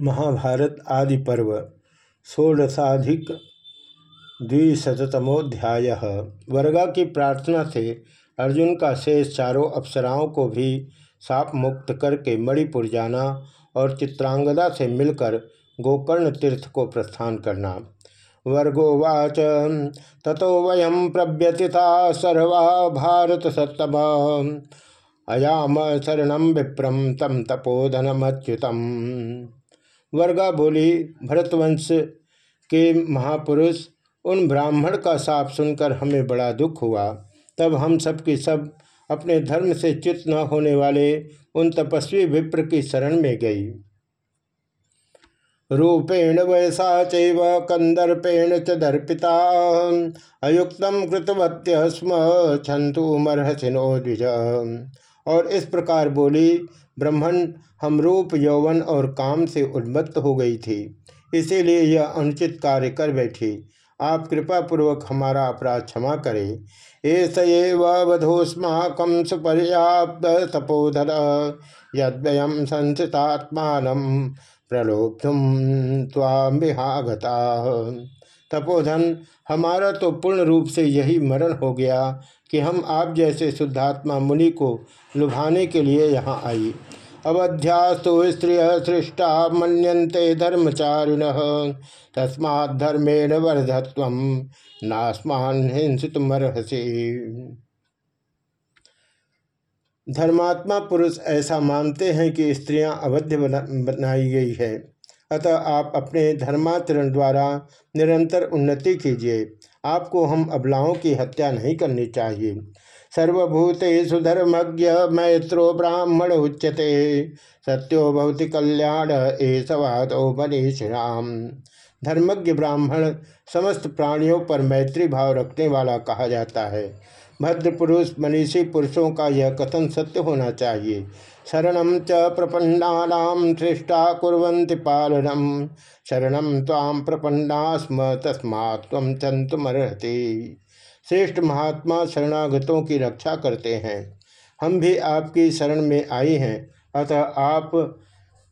महाभारत आदि पर्व, षोडशाधिक द्विशतमोध्याय वर्गा की प्रार्थना से अर्जुन का शेष चारों अप्सराओं को भी साप मुक्त करके मणिपुर जाना और चित्रांगदा से मिलकर गोकर्ण तीर्थ को प्रस्थान करना। वर्गोवाच, ततो वयम प्रव्यतिता सर्वा भारत सत्तम। अयाम शरण विप्रम तम तपोधनमच्युतम। वर्गा बोली भरतवंश के महापुरुष, उन ब्राह्मण का साप सुनकर हमें बड़ा दुख हुआ। तब हम सब की सब अपने धर्म से च्युत न होने वाले उन तपस्वी विप्र की शरण में गई। रूपेण वयसा चैव कंदर्पेण च दर्पिता, अयुक्त कृतवत्य स्म छंतु मरहसिनो द्विज। और इस प्रकार बोली ब्रह्मण हम रूप, यौवन और काम से उन्मत्त हो गई थी। इसीलिए यह अनुचित कार्य कर बैठी। आप कृपा पूर्वक हमारा अपराध क्षमा करें। एस वधोस्माकम सुपर्याप्त तपोधर यद्वयम संसितात्मान प्रलोभुम ताम विहागता। तपोधन, हमारा तो पूर्ण रूप से यही मरण हो गया कि हम आप जैसे शुद्धात्मा मुनि को लुभाने के लिए यहाँ आई। अवध्यास्तु स्त्रिय सृष्टा मनते धर्मचारिण तस्माधर्मेण वर्धत्व नास्मान हिंसित मरहसी धर्मात्मा पुरुष ऐसा मानते हैं कि स्त्रियाँ अवध्य बनाई गई है। अतः आप अपने धर्माचरण द्वारा निरंतर उन्नति कीजिए। आपको हम अबलाओं की हत्या नहीं करनी चाहिए। सर्वभूतेषु धर्मज्ञ मैत्रो ब्राह्मण उच्यते। सत्यो भवति कल्याण एसवादो मनीषिणाम धर्मज्ञ ब्राह्मण, समस्त प्राणियों पर मैत्री भाव रखने वाला कहा जाता है। भद्र पुरुष मनीषी पुरुषों का यह कथन सत्य होना चाहिए। शरण च प्रपन्ना सृष्टा कुरंति पालनम शरण ताम प्रपन्ना स्म तस्मा चंतुमर्हति श्रेष्ठ महात्मा शरणागतों की रक्षा करते हैं। हम भी आपकी शरण में आई हैं, अतः आप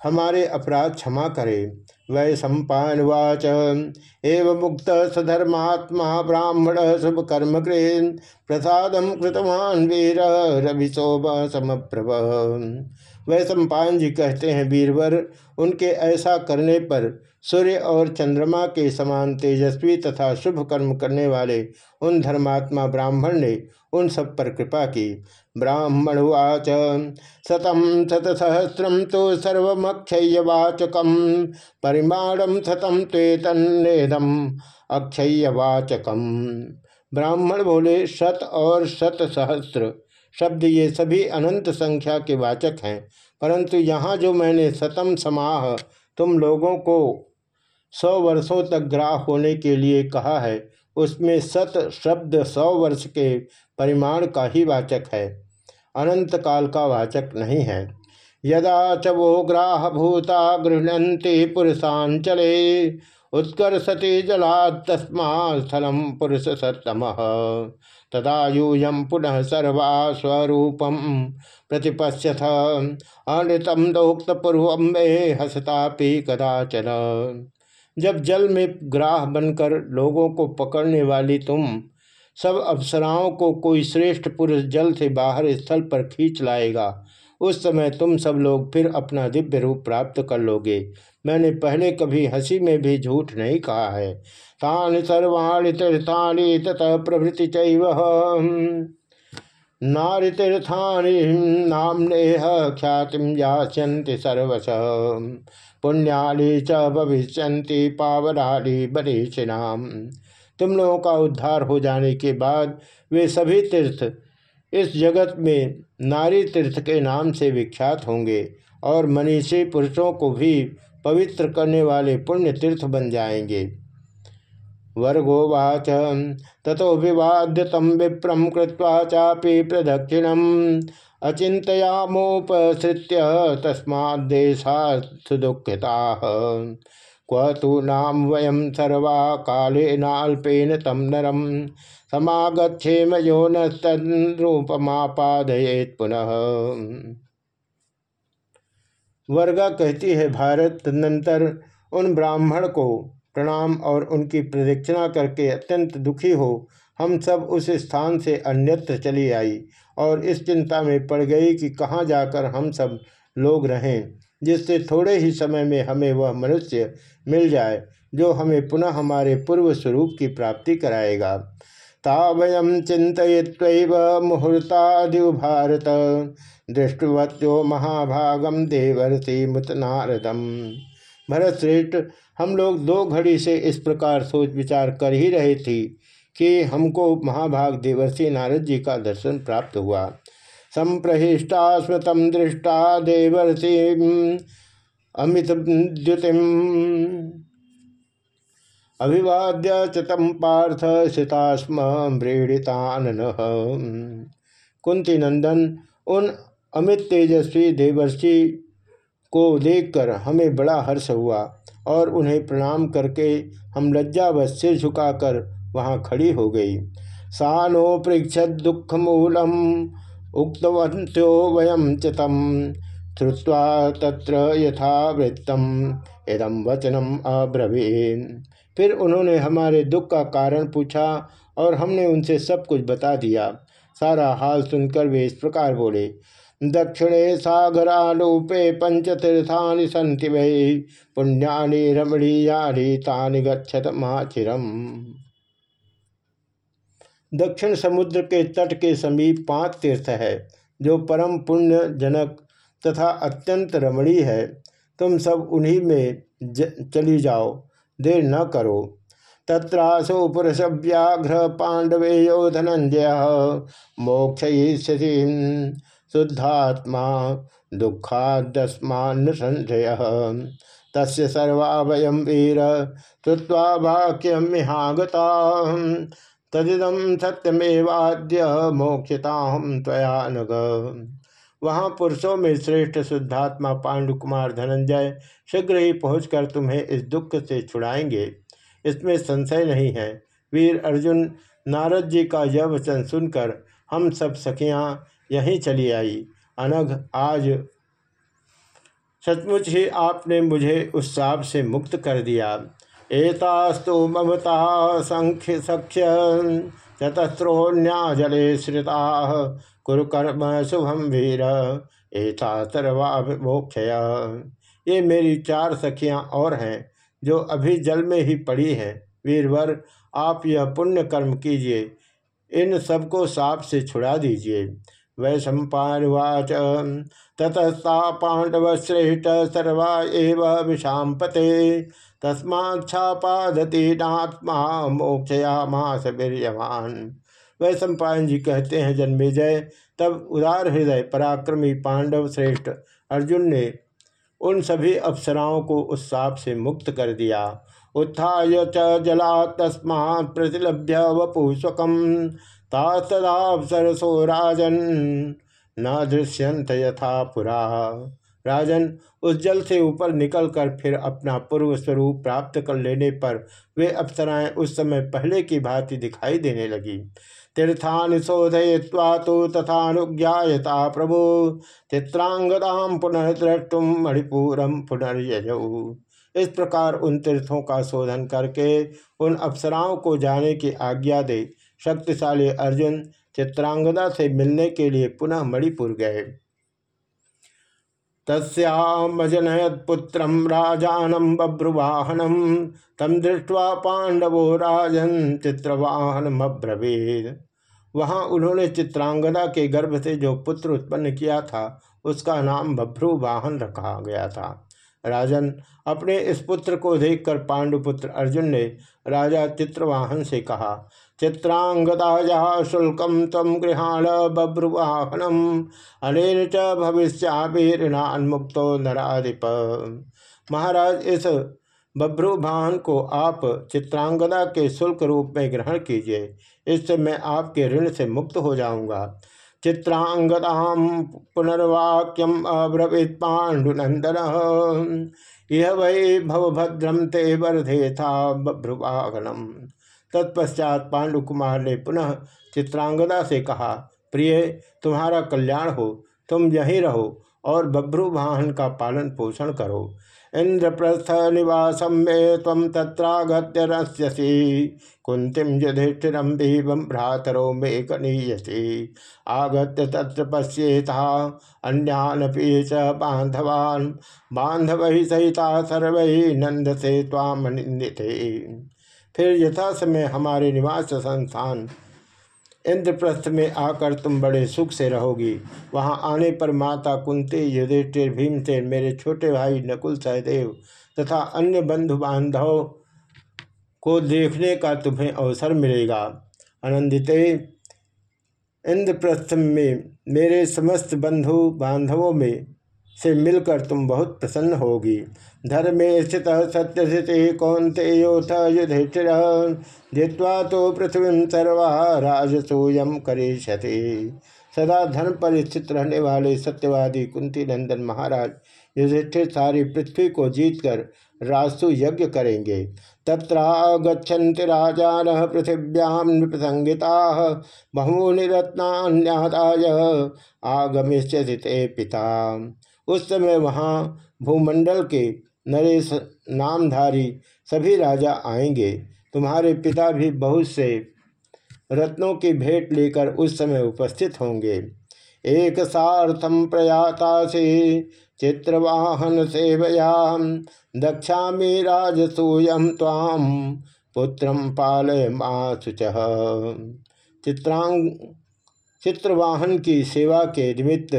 हमारे अपराध क्षमा करें। वै सम्पावाच एव मुक्त सधर्मात्मा ब्राह्मण शुभ कर्म कृन प्रसाद कृतवान वीर रविशोभ समप्रभ। वै सम्पान जी कहते हैं, वीरवर, उनके ऐसा करने पर सूर्य और चंद्रमा के समान तेजस्वी तथा शुभ कर्म करने वाले उन धर्मात्मा ब्राह्मण ने उन सब पर कृपा की। ब्राह्मणवाच शतम शतसहस्रम तो सर्वक्षयवाचकम परिमाणम शतम तेतन्नेदम अक्षयवाचकम ब्राह्मण बोले, शत और शत सहस्र शब्द ये सभी अनंत संख्या के वाचक हैं, परंतु यहाँ जो मैंने शतम समाह तुम लोगों को सौ वर्षों तक ग्राह होने के लिए कहा है। उसमें सत शब्द सौ वर्ष के परिमाण का ही वाचक है। अनंत काल का वाचक नहीं है। यदा च वो ग्राह भूता गृहती पुरुषांचले उत्कर्षति जला तस्मा स्थलम पुरुष सत्तम। तदा यूयम पुनः सर्वा स्वरूपम प्रतिपश्यथ। अनृतम दोक्त पूर्व मे हसतापि कदाचन। जब जल में ग्राह बनकर लोगों को पकड़ने वाली तुम, सब अप्सराओं को कोई श्रेष्ठ पुरुष जल से बाहर स्थल पर खींच लाएगा। उस समय तुम सब लोग फिर अपना दिव्य रूप प्राप्त कर लोगे। मैंने पहले कभी हँसी में भी झूठ नहीं कहा है। तानि सर्वाणी तीर्थानि प्रभृति चैव। नारी तीर्थानि नामनेह ख्याति याचन्ति सर्वश। पुण्याली च भविष्य पावनाली बनीषिनाम तुम लोगों का उद्धार हो जाने के बाद वे सभी तीर्थ इस जगत में नारी तीर्थ के नाम से विख्यात होंगे और मनीषी पुरुषों को भी पवित्र करने वाले पुण्य तीर्थ बन जाएँगे। वर्गोवाच। तथो विवाद्य तम विप्रम कृत्वा चापी प्रदक्षिणम। अचिंतयामोपसृत्य तस्मादेशा दुखिता क्व तो नाम वयम सर्वा कालेनाल्पेन तम नरम समागछेम यो नूपमापादयेत पुनः। वर्गा कहती है, भारत तदनंतर उन ब्राह्मण को प्रणाम और उनकी प्रदक्षिणा करके अत्यंत दुखी हो, हम सब उस स्थान से अन्यत्र चली आई और इस चिंता में पड़ गई कि कहाँ जाकर हम सब लोग रहें, जिससे थोड़े ही समय में हमें वह मनुष्य मिल जाए, जो हमें पुनः हमारे पूर्व स्वरूप की प्राप्ति कराएगा। तावयम चिंतित्व मुहूर्तादिव भारत दृष्टवत्यो महाभागम देवर्षि मुत नारदम भरत श्रेष्ठ हम लोग दो घड़ी से इस प्रकार सोच विचार कर ही रहे थे कि हमको महाभाग देवर्षि नारद जी का दर्शन प्राप्त हुआ। संप्रहिष्टा स्मृतम दृष्टा देवर्षि अमित द्युतिम अभिवाद्य चतम पार्थ स्थितास्म मृणितान कुंती नंदन उन अमित तेजस्वी देवर्षि को देखकर हमें बड़ा हर्ष हुआ। और उन्हें प्रणाम करके हम लज्जावश सिर झुकाकर वहाँ खड़ी हो गई। सानो पृक्षत दुख मूलम उक्तवंत्यो वयम चितम। श्रुवा तत्र यथावृत्तम इदम वचनम अब्रवीन फिर उन्होंने हमारे दुख का कारण पूछा और हमने उनसे सब कुछ बता दिया। सारा हाल सुनकर वे इस प्रकार बोले दक्षिणे सागरालूपे पंचतीर्थानि सन्ति वै। पुण्यानि रमणीयानि तानि गच्छत महाचिरम दक्षिण समुद्र के तट के समीप पाँच तीर्थ है, जो परम पुण्य जनक तथा अत्यंत रमणीय है। तुम सब उन्हीं में चली जाओ, देर न करो। तत्रासो पुरुष व्याघ्र पांडवे यो धनंजय। मोक्ष शुद्धात्मा दुखादस्मान संशय तस् सर्वा वयम वीर श्रुवा वाक्यमिहागता तदिदम सत्यमेवाद्य मोक्षता नग। वहाँ पुरुषों में श्रेष्ठ शुद्धात्मा पांडु कुमार धनंजय शीघ्र ही पहुंचकर तुम्हें इस दुख से छुड़ाएँगे। इसमें संशय नहीं है। वीर अर्जुन, नारद जी का यह वचन सुनकर हम सब सखियाँ यहीं चली आई। अनघ, आज सचमुच ही आपने मुझे उस साप से मुक्त कर दिया। एतास्तु ममता संख्य सख्य चतस्रोन्याजले श्रिता कुरुकर्म शुभम वीर, एता सर्वा ये मेरी चार सखियाँ और हैं, जो अभी जल में ही पड़ी हैं। वीरवर, आप यह पुण्य कर्म कीजिए। इन सबको साप से छुड़ा दीजिए। वै सम्पावाच ततस्ता पांडव श्रेष्ठ सर्वा एव नात्मा मोक्षया मास वीरवान वै सम्पायन जी कहते हैं, जन्मे जय। तब उदार हृदय पराक्रमी पांडव श्रेष्ठ अर्जुन ने उन सभी अप्सराओं को उस साप से मुक्त कर दिया। उत्थाय च जला तस्मा प्रतिलभ्य वपुस्वकम तास्तदापसरसो राजन न दृश्यंत यथा पुरा। राजन उस जल से ऊपर निकलकर फिर अपना पूर्व स्वरूप प्राप्त कर लेने पर वे अप्सराएँ उस समय पहले की भांति दिखाई देने लगी। तीर्थान शोधय्वा तो तथानुज्ञाता प्रभु। चित्रांगदाम पुनः द्रष्टुम मणिपुरम पुनर्यजऊ इस प्रकार उन तीर्थों का शोधन करके उन अप्सराओं को जाने की आज्ञा दे शक्तिशाली अर्जुन चित्रांगदा से मिलने के लिए पुनः मणिपुर गए। तस्मजनयत्पुत्र राजानम तम दृष्टवा पांडवो राजन चित्रवाहन अब्रवीद वहाँ उन्होंने चित्रांगदा के गर्भ से जो पुत्र उत्पन्न किया था, उसका नाम बभ्रु वाहन रखा गया था। राजन अपने इस पुत्र को देखकर पांडुपुत्र अर्जुन ने, राजा चित्रवाहन से कहा चित्रांगदाया शुल्कम तम गृहाण बभ्रुवाहनम। अनेन च भविष्याभिर्णान मुक्तो नराधिप। महाराज, इस बभ्रुवाहन को आप चित्रांगदा के शुल्क रूप में ग्रहण कीजिए। इससे मैं आपके ऋण से मुक्त हो जाऊँगा। चित्रांगदाम पुनर्वाक्यम अब्रवीत पांडुनंदन यह वही भवभद्रम ते वर्धे था बभ्रुवागनम तत्पश्चात पांडु कुमार ने पुनः चित्रांगदा से कहा, प्रिय, तुम्हारा कल्याण हो, तुम यहीं रहो और बभ्रु वाहन का पालन पोषण करो। इंद्रप्रस्थ निवासम में तम तत्रागत्य रस्यसी। कुंतीम युधिष्ठिरम भीवम भ्रातरो मे कनीयसी। आगत्य तत्र पश्येता अन्यानपि च बांधवान बांधव सहिता सर्व नंद से ताम फिर यथा समय हमारे निवास संस्थान इंद्रप्रस्थ में आकर तुम बड़े सुख से रहोगी। वहाँ आने पर माता कुंती, युधिष्ठिर, भीमसेन, मेरे छोटे भाई नकुल सहदेव तथा अन्य बंधु बांधव को देखने का तुम्हें अवसर मिलेगा। आनंदिते इंद्रप्रस्थ में मेरे समस्त बंधु बांधवों में से मिलकर तुम बहुत प्रसन्न होगी। धर्मे स्थित सत्य स्थिति कौनते योथ युधिष्ठिर, जित्वा तो पृथ्वी सर्वा राजसूयम करिष्यति। सदा धर्म पर स्थित रहने वाले सत्यवादी कुंती नंदन महाराज युधिष्ठिर सारी पृथ्वी को जीतकर राजसु यज्ञ करेंगे। तत्रागछन्ति राजान पृथिव्याम नृपसंगिता बहूनि रत्नान्यादाय पिता उस समय वहाँ भूमंडल के नरेश नामधारी सभी राजा आएँगे। तुम्हारे पिता भी बहुत से रत्नों की भेंट लेकर उस समय उपस्थित होंगे। एक सार्थम प्रयाता से चित्रवाहन सेवयाम दक्षा में राजसूयम ताम पुत्रम पालय मासुच चित्रांग चित्रवाहन की सेवा के निमित्त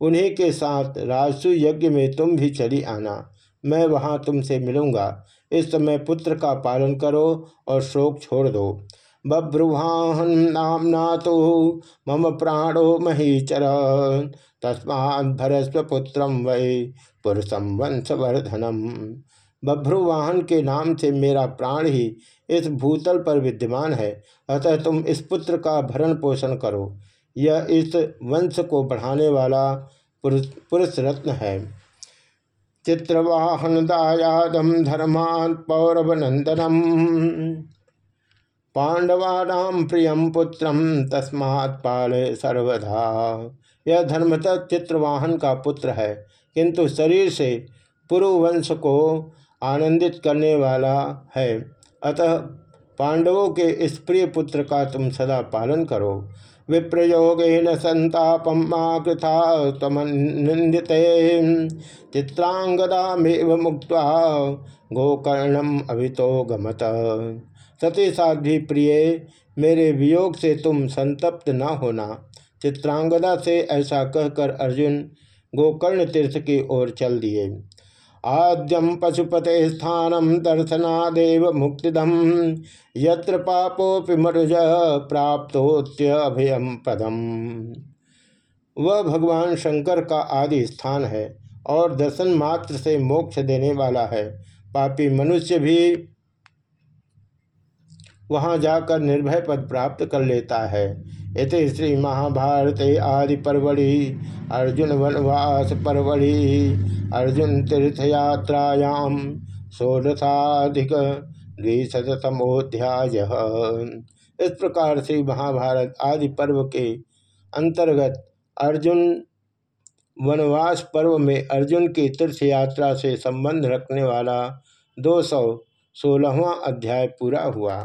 उन्हीं के साथ राजसु यज्ञ में तुम भी चली आना। मैं वहाँ तुमसे मिलूँगा। इस समय पुत्र का पालन करो और शोक छोड़ दो। बभ्रुवाहन नामना तो मम प्राणो महीचर तस्मा भरस्व पुत्र वै पुरुषम वंशवर्धनम। बभ्रुवाहन के नाम से मेरा प्राण ही इस भूतल पर विद्यमान है। अतः तुम इस पुत्र का भरण पोषण करो। यह इस वंश को बढ़ाने वाला पुरुष रत्न है। चित्रवाहन दायादम धर्मान पौरव नंदनम पांडवानाम प्रियम पुत्रम तस्मात् पाल सर्वधा यह धर्मतः चित्रवाहन का पुत्र है, किंतु शरीर से पुरुवंश को आनंदित करने वाला है। अतः पांडवों के इस प्रिय पुत्र का तुम सदा पालन करो। विप्रयोगेन संतापम कृथा तमनिंदित चित्रांगदामेव मुक्त गोकर्णम अभितो गमत। सती प्रिय, मेरे वियोग से तुम संतप्त न होना। चित्रांगदा से ऐसा कहकर अर्जुन गोकर्ण तीर्थ की ओर चल दिए। आद्यम पशुपते स्थानम दर्शनादेव मुक्तिदम यत्र पापोपि मरुज प्राप्तोत्यभयम पदम वह भगवान शंकर का आदि स्थान है और दर्शन मात्र से मोक्ष देने वाला है। पापी मनुष्य भी वहाँ जाकर निर्भय पद प्राप्त कर लेता है। इत श्री महाभारत आदि परवड़ी अर्जुन वनवास परवड़ी अर्जुन तीर्थयात्रायाम षोडशाधिक द्विशतमोध्याय इस प्रकार से महाभारत आदि पर्व के अंतर्गत अर्जुन वनवास पर्व में अर्जुन की तीर्थ यात्रा से संबंध रखने वाला दो सौ सोलहवा अध्याय पूरा हुआ।